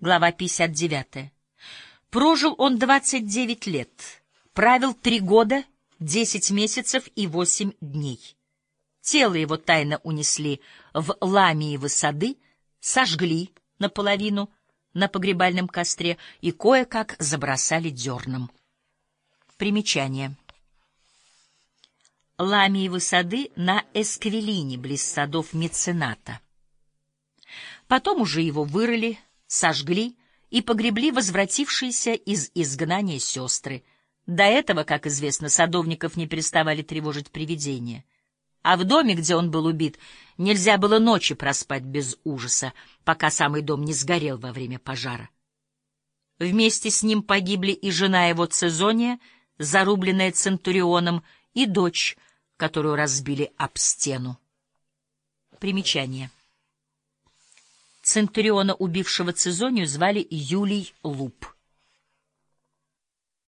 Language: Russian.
Глава 59. Прожил он 29 лет, правил три года, 10 месяцев и 8 дней. Тело его тайно унесли в Ламиевы сады, сожгли наполовину на погребальном костре и кое-как забросали дерном. Примечание. Ламиевы сады на Эсквилине, близ садов Мецената. Потом уже его вырыли, сожгли и погребли возвратившиеся из изгнания сестры. До этого, как известно, садовников не переставали тревожить привидения. А в доме, где он был убит, нельзя было ночи проспать без ужаса, пока самый дом не сгорел во время пожара. Вместе с ним погибли и жена его Цезония, зарубленная Центурионом, и дочь, которую разбили об стену. Примечание. Центуриона, убившего Цезонию, звали Юлий Луп.